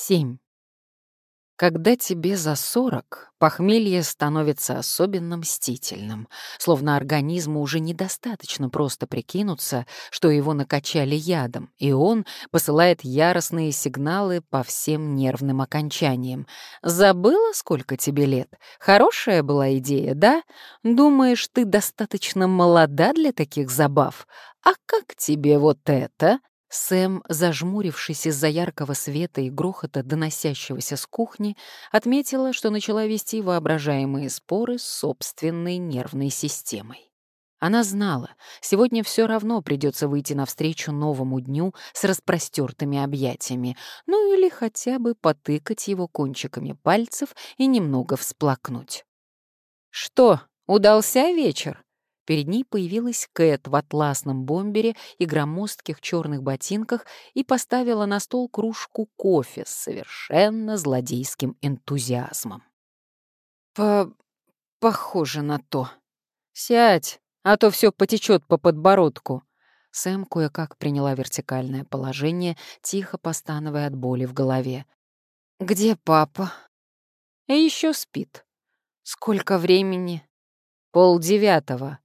7. Когда тебе за сорок, похмелье становится особенно мстительным, словно организму уже недостаточно просто прикинуться, что его накачали ядом, и он посылает яростные сигналы по всем нервным окончаниям. «Забыла, сколько тебе лет? Хорошая была идея, да? Думаешь, ты достаточно молода для таких забав? А как тебе вот это?» Сэм, зажмурившись из-за яркого света и грохота, доносящегося с кухни, отметила, что начала вести воображаемые споры с собственной нервной системой. Она знала, сегодня все равно придется выйти навстречу новому дню с распростертыми объятиями, ну или хотя бы потыкать его кончиками пальцев и немного всплакнуть. «Что, удался вечер?» Перед ней появилась Кэт в атласном бомбере и громоздких черных ботинках и поставила на стол кружку кофе с совершенно злодейским энтузиазмом. «По... похоже на то. Сядь, а то все потечет по подбородку». Сэм кое-как приняла вертикальное положение, тихо постановая от боли в голове. «Где папа?» «И еще спит. Сколько времени?» «Пол девятого»,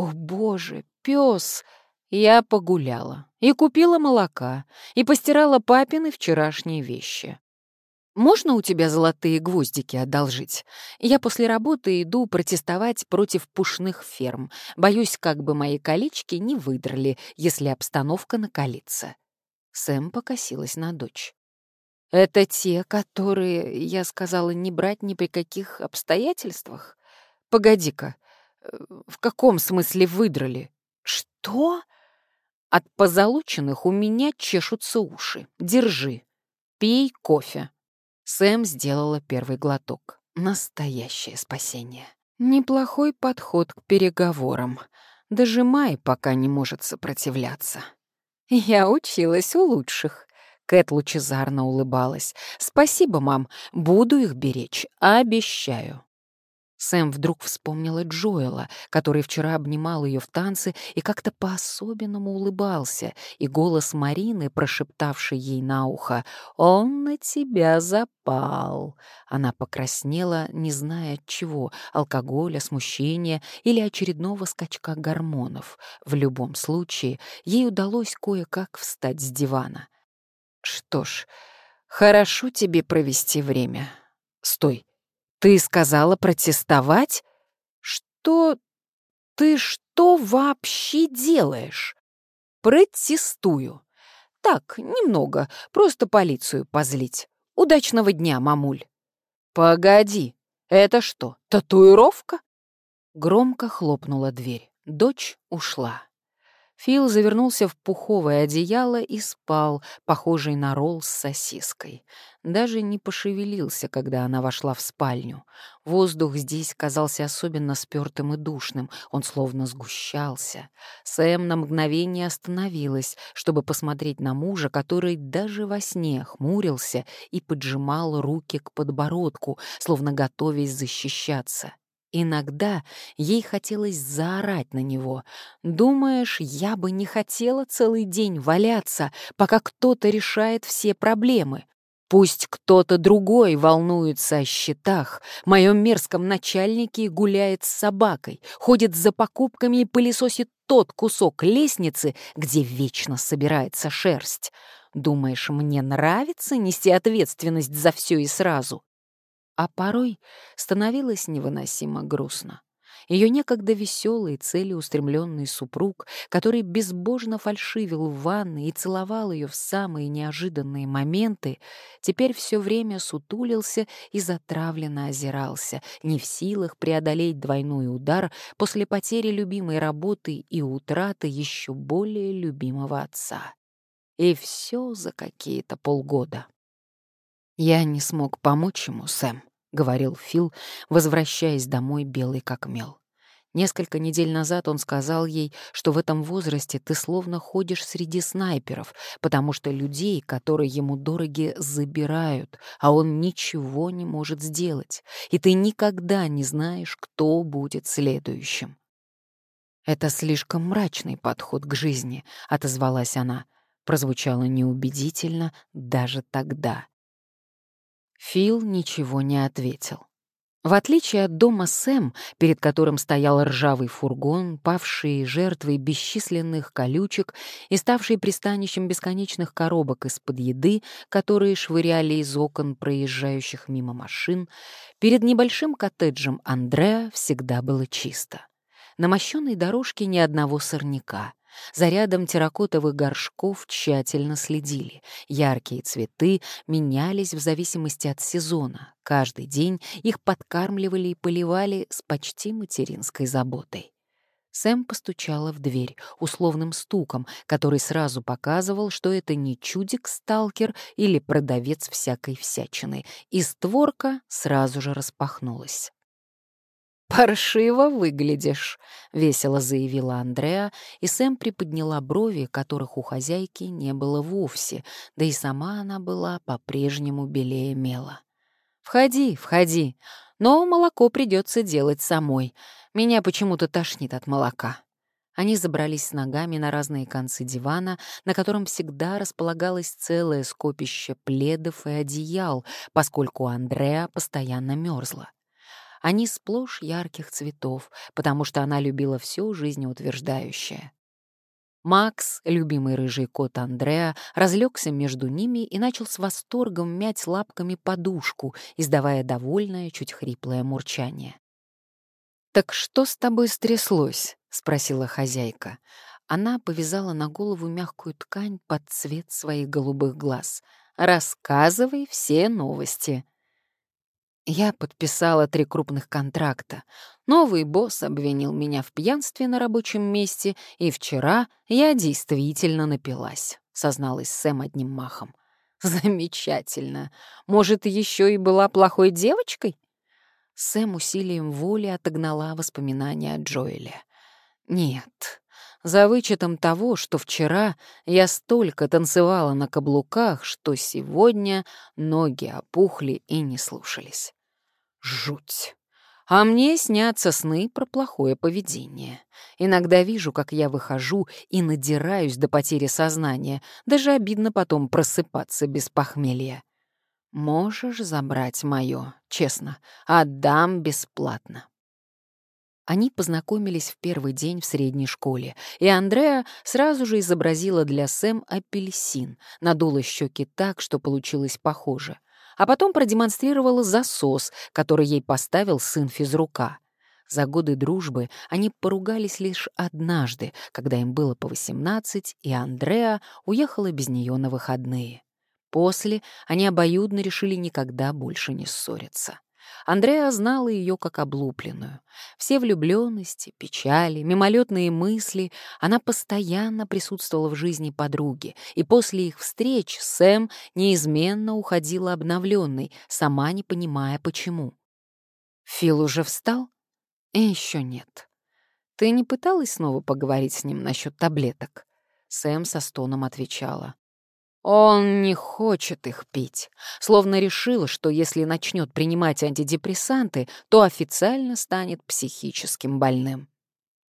о боже, пес! Я погуляла и купила молока, и постирала папины вчерашние вещи. «Можно у тебя золотые гвоздики одолжить? Я после работы иду протестовать против пушных ферм. Боюсь, как бы мои колечки не выдрали, если обстановка накалится». Сэм покосилась на дочь. «Это те, которые, я сказала, не брать ни при каких обстоятельствах? Погоди-ка, в каком смысле выдрали? Что? От позолоченных у меня чешутся уши. Держи. Пей кофе. Сэм сделала первый глоток. Настоящее спасение. Неплохой подход к переговорам. Даже Май пока не может сопротивляться. Я училась у лучших. Кэт лучезарно улыбалась. «Спасибо, мам. Буду их беречь. Обещаю». Сэм вдруг вспомнила Джоэла, который вчера обнимал ее в танце и как-то по-особенному улыбался, и голос Марины, прошептавший ей на ухо «Он на тебя запал». Она покраснела, не зная от чего — алкоголя, смущения или очередного скачка гормонов. В любом случае, ей удалось кое-как встать с дивана. «Что ж, хорошо тебе провести время. Стой!» «Ты сказала протестовать? Что... Ты что вообще делаешь?» «Протестую. Так, немного, просто полицию позлить. Удачного дня, мамуль». «Погоди, это что, татуировка?» Громко хлопнула дверь. Дочь ушла. Фил завернулся в пуховое одеяло и спал, похожий на ролл с сосиской. Даже не пошевелился, когда она вошла в спальню. Воздух здесь казался особенно спёртым и душным, он словно сгущался. Сэм на мгновение остановилась, чтобы посмотреть на мужа, который даже во сне хмурился и поджимал руки к подбородку, словно готовясь защищаться. Иногда ей хотелось заорать на него. «Думаешь, я бы не хотела целый день валяться, пока кто-то решает все проблемы? Пусть кто-то другой волнуется о счетах, моем мерзком начальнике гуляет с собакой, ходит за покупками и пылесосит тот кусок лестницы, где вечно собирается шерсть. Думаешь, мне нравится нести ответственность за все и сразу? А порой становилось невыносимо грустно. Ее некогда веселый, целеустремленный супруг, который безбожно фальшивил в ванной и целовал ее в самые неожиданные моменты, теперь все время сутулился и затравленно озирался, не в силах преодолеть двойной удар после потери любимой работы и утраты еще более любимого отца. И все за какие-то полгода. Я не смог помочь ему, Сэм. — говорил Фил, возвращаясь домой белый как мел. Несколько недель назад он сказал ей, что в этом возрасте ты словно ходишь среди снайперов, потому что людей, которые ему дороги, забирают, а он ничего не может сделать, и ты никогда не знаешь, кто будет следующим. «Это слишком мрачный подход к жизни», — отозвалась она. Прозвучало неубедительно даже тогда. Фил ничего не ответил. В отличие от дома Сэм, перед которым стоял ржавый фургон, павшие жертвой бесчисленных колючек и ставший пристанищем бесконечных коробок из-под еды, которые швыряли из окон проезжающих мимо машин, перед небольшим коттеджем Андреа всегда было чисто. На мощенной дорожке ни одного сорняка. За рядом терракотовых горшков тщательно следили. Яркие цветы менялись в зависимости от сезона. Каждый день их подкармливали и поливали с почти материнской заботой. Сэм постучала в дверь условным стуком, который сразу показывал, что это не чудик-сталкер или продавец всякой всячины, и створка сразу же распахнулась. «Паршиво выглядишь», — весело заявила Андреа, и Сэм приподняла брови, которых у хозяйки не было вовсе, да и сама она была по-прежнему белее мела. «Входи, входи, но молоко придется делать самой. Меня почему-то тошнит от молока». Они забрались с ногами на разные концы дивана, на котором всегда располагалось целое скопище пледов и одеял, поскольку Андреа постоянно мерзла. Они сплошь ярких цветов, потому что она любила все жизнеутверждающее. Макс, любимый рыжий кот Андреа, разлегся между ними и начал с восторгом мять лапками подушку, издавая довольное, чуть хриплое мурчание. «Так что с тобой стряслось?» — спросила хозяйка. Она повязала на голову мягкую ткань под цвет своих голубых глаз. «Рассказывай все новости». Я подписала три крупных контракта. Новый босс обвинил меня в пьянстве на рабочем месте, и вчера я действительно напилась, созналась Сэм одним махом. Замечательно. Может, еще и была плохой девочкой? Сэм усилием воли отогнала воспоминания о Джоэле. Нет, за вычетом того, что вчера я столько танцевала на каблуках, что сегодня ноги опухли и не слушались. Жуть. А мне снятся сны про плохое поведение. Иногда вижу, как я выхожу и надираюсь до потери сознания. Даже обидно потом просыпаться без похмелья. Можешь забрать мое, честно. Отдам бесплатно. Они познакомились в первый день в средней школе, и Андреа сразу же изобразила для Сэм апельсин, надула щеки так, что получилось похоже — а потом продемонстрировала засос, который ей поставил сын физрука. За годы дружбы они поругались лишь однажды, когда им было по 18, и Андреа уехала без нее на выходные. После они обоюдно решили никогда больше не ссориться. Андреа знала ее как облупленную. Все влюбленности, печали, мимолетные мысли, она постоянно присутствовала в жизни подруги, и после их встреч Сэм неизменно уходила обновленной, сама не понимая, почему. Фил уже встал? И еще нет. Ты не пыталась снова поговорить с ним насчет таблеток? Сэм со стоном отвечала. Он не хочет их пить, словно решил, что если начнет принимать антидепрессанты, то официально станет психическим больным.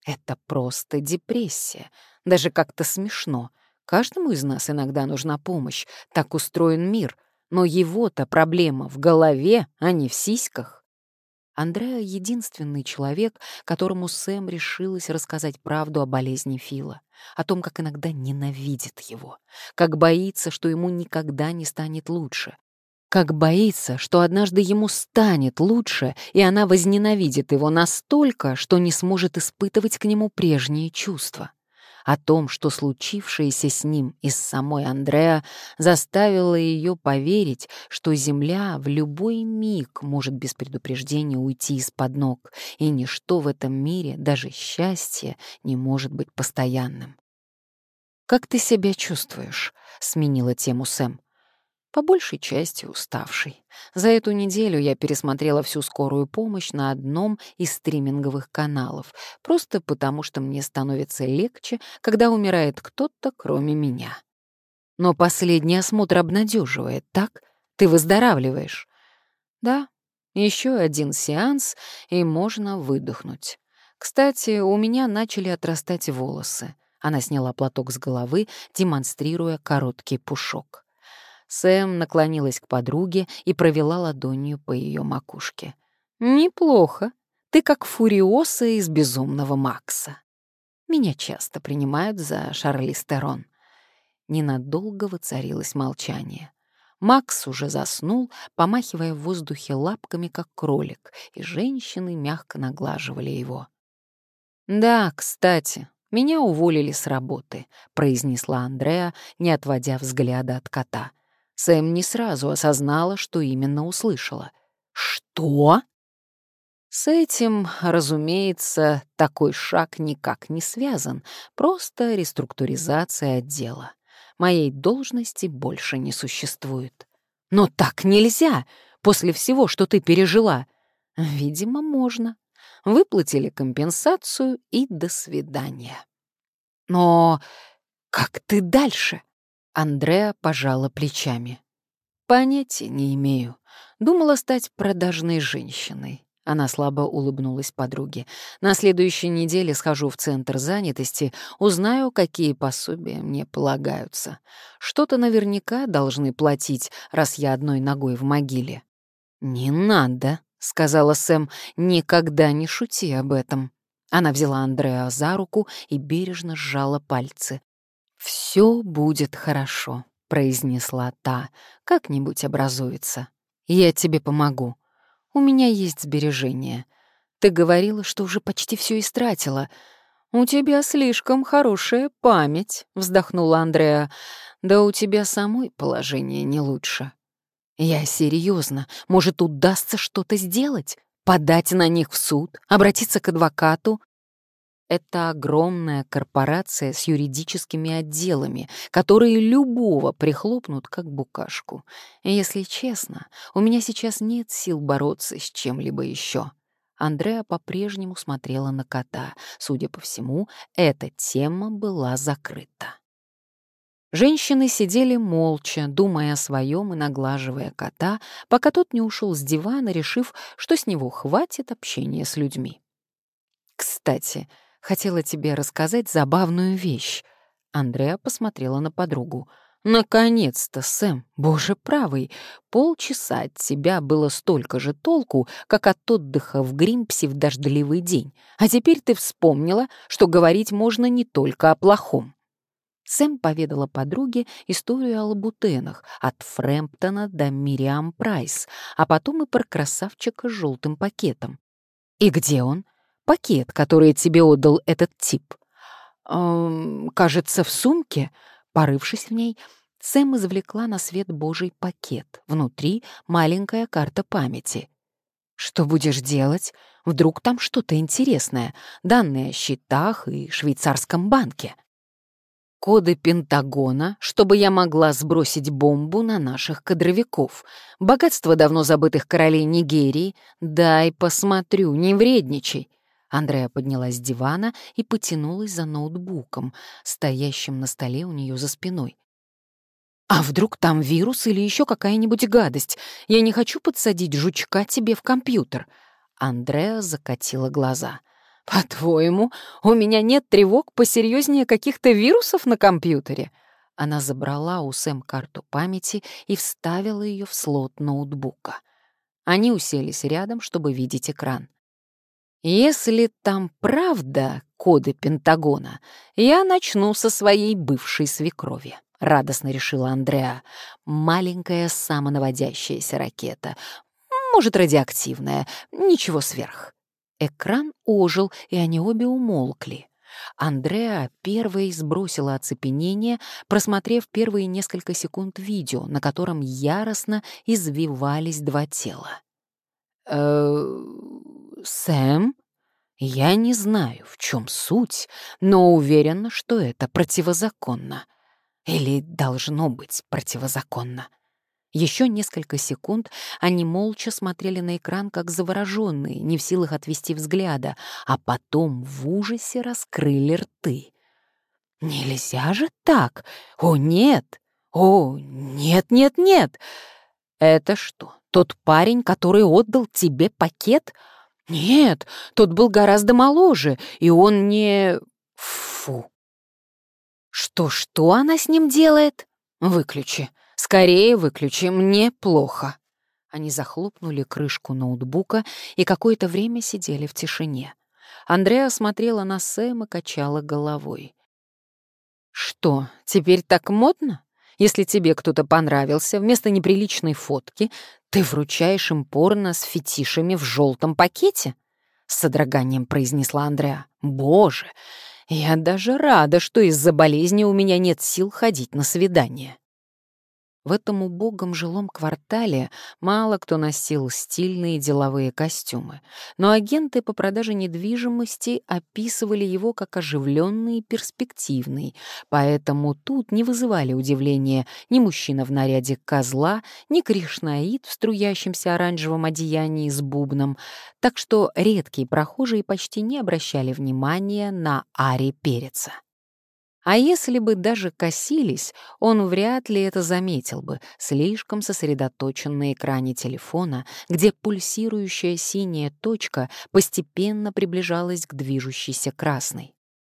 Это просто депрессия, даже как-то смешно. Каждому из нас иногда нужна помощь, так устроен мир, но его-то проблема в голове, а не в сиськах. Андреа — единственный человек, которому Сэм решилась рассказать правду о болезни Фила, о том, как иногда ненавидит его, как боится, что ему никогда не станет лучше, как боится, что однажды ему станет лучше, и она возненавидит его настолько, что не сможет испытывать к нему прежние чувства о том, что случившееся с ним и с самой Андреа заставило ее поверить, что Земля в любой миг может без предупреждения уйти из-под ног, и ничто в этом мире, даже счастье, не может быть постоянным. «Как ты себя чувствуешь?» — сменила тему Сэм по большей части уставший. За эту неделю я пересмотрела всю скорую помощь на одном из стриминговых каналов, просто потому что мне становится легче, когда умирает кто-то, кроме меня. Но последний осмотр обнадеживает, так? Ты выздоравливаешь? Да, еще один сеанс, и можно выдохнуть. Кстати, у меня начали отрастать волосы. Она сняла платок с головы, демонстрируя короткий пушок. Сэм наклонилась к подруге и провела ладонью по ее макушке. «Неплохо. Ты как фуриоса из безумного Макса. Меня часто принимают за Шарли Стерон». Ненадолго воцарилось молчание. Макс уже заснул, помахивая в воздухе лапками, как кролик, и женщины мягко наглаживали его. «Да, кстати, меня уволили с работы», — произнесла Андреа, не отводя взгляда от кота. Сэм не сразу осознала, что именно услышала. «Что?» С этим, разумеется, такой шаг никак не связан, просто реструктуризация отдела. Моей должности больше не существует. Но так нельзя, после всего, что ты пережила. Видимо, можно. Выплатили компенсацию и до свидания. Но как ты дальше? Андреа пожала плечами. Понятия не имею. Думала стать продажной женщиной. Она слабо улыбнулась подруге. «На следующей неделе схожу в центр занятости, узнаю, какие пособия мне полагаются. Что-то наверняка должны платить, раз я одной ногой в могиле». «Не надо», — сказала Сэм, — «никогда не шути об этом». Она взяла Андреа за руку и бережно сжала пальцы. «Все будет хорошо», — произнесла та, — «как-нибудь образуется. Я тебе помогу». У меня есть сбережения. Ты говорила, что уже почти все истратила. У тебя слишком хорошая память, вздохнула Андреа. Да у тебя самой положение не лучше. Я серьезно. Может, удастся что-то сделать? Подать на них в суд? Обратиться к адвокату? Это огромная корпорация с юридическими отделами, которые любого прихлопнут как букашку. И если честно, у меня сейчас нет сил бороться с чем-либо еще. Андреа по-прежнему смотрела на кота. Судя по всему, эта тема была закрыта. Женщины сидели молча, думая о своем и наглаживая кота, пока тот не ушел с дивана, решив, что с него хватит общения с людьми. Кстати, Хотела тебе рассказать забавную вещь». Андреа посмотрела на подругу. «Наконец-то, Сэм, боже правый, полчаса от тебя было столько же толку, как от отдыха в Гримпсе в дождливый день, а теперь ты вспомнила, что говорить можно не только о плохом». Сэм поведала подруге историю о лабутенах от Фрэмптона до Мириам Прайс, а потом и про красавчика с желтым пакетом. «И где он?» Пакет, который тебе отдал этот тип. Эм, кажется, в сумке, порывшись в ней, Сэм извлекла на свет Божий пакет. Внутри маленькая карта памяти. Что будешь делать? Вдруг там что-то интересное. Данные о счетах и швейцарском банке. Коды Пентагона, чтобы я могла сбросить бомбу на наших кадровиков. Богатство давно забытых королей Нигерии. Дай посмотрю, не вредничай. Андрея поднялась с дивана и потянулась за ноутбуком, стоящим на столе у нее за спиной. «А вдруг там вирус или еще какая-нибудь гадость? Я не хочу подсадить жучка тебе в компьютер». Андреа закатила глаза. «По-твоему, у меня нет тревог посерьезнее каких-то вирусов на компьютере?» Она забрала у Сэм карту памяти и вставила ее в слот ноутбука. Они уселись рядом, чтобы видеть экран. Если там правда коды Пентагона, я начну со своей бывшей свекрови. — радостно решила Андреа. «Маленькая самонаводящаяся ракета. Может, радиоактивная. Ничего сверх». Экран ожил, и они обе умолкли. Андреа первой сбросила оцепенение, просмотрев первые несколько секунд видео, на котором яростно извивались два тела. «Э Сэм? Я не знаю, в чем суть, но уверена, что это противозаконно. Или должно быть противозаконно. Еще несколько секунд они молча смотрели на экран, как завороженные, не в силах отвести взгляда, а потом в ужасе раскрыли рты. «Нельзя же так! О, нет! О, нет, нет, нет! Это что, тот парень, который отдал тебе пакет?» Нет, тот был гораздо моложе, и он не... Фу. Что-что она с ним делает? Выключи, Скорее выключи, мне плохо». Они захлопнули крышку ноутбука и какое-то время сидели в тишине. Андреа смотрела на Сэм и качала головой. «Что, теперь так модно? Если тебе кто-то понравился, вместо неприличной фотки ты вручаешь им порно с фетишами в желтом пакете?» С содроганием произнесла Андреа. «Боже, я даже рада, что из-за болезни у меня нет сил ходить на свидание». В этом убогом жилом квартале мало кто носил стильные деловые костюмы, но агенты по продаже недвижимости описывали его как оживленный и перспективный, поэтому тут не вызывали удивления ни мужчина в наряде козла, ни Кришнаид в струящемся оранжевом одеянии с бубном, так что редкие прохожие почти не обращали внимания на Ари Переца. А если бы даже косились, он вряд ли это заметил бы, слишком сосредоточен на экране телефона, где пульсирующая синяя точка постепенно приближалась к движущейся красной.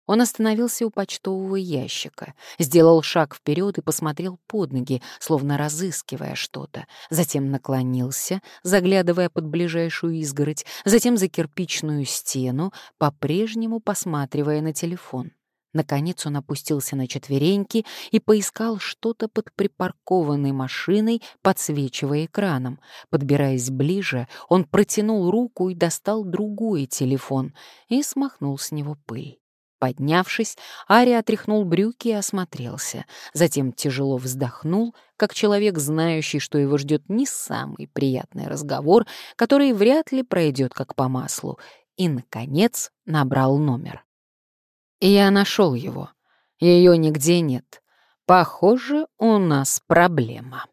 Он остановился у почтового ящика, сделал шаг вперед и посмотрел под ноги, словно разыскивая что-то, затем наклонился, заглядывая под ближайшую изгородь, затем за кирпичную стену, по-прежнему посматривая на телефон. Наконец он опустился на четвереньки и поискал что-то под припаркованной машиной, подсвечивая экраном. Подбираясь ближе, он протянул руку и достал другой телефон и смахнул с него пыль. Поднявшись, Ари отряхнул брюки и осмотрелся. Затем тяжело вздохнул, как человек, знающий, что его ждет не самый приятный разговор, который вряд ли пройдет как по маслу, и, наконец, набрал номер. Я нашел его. Ее нигде нет. Похоже, у нас проблема.